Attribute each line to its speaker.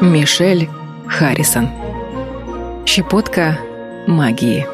Speaker 1: Мишель Харрисон. Щепотка магии.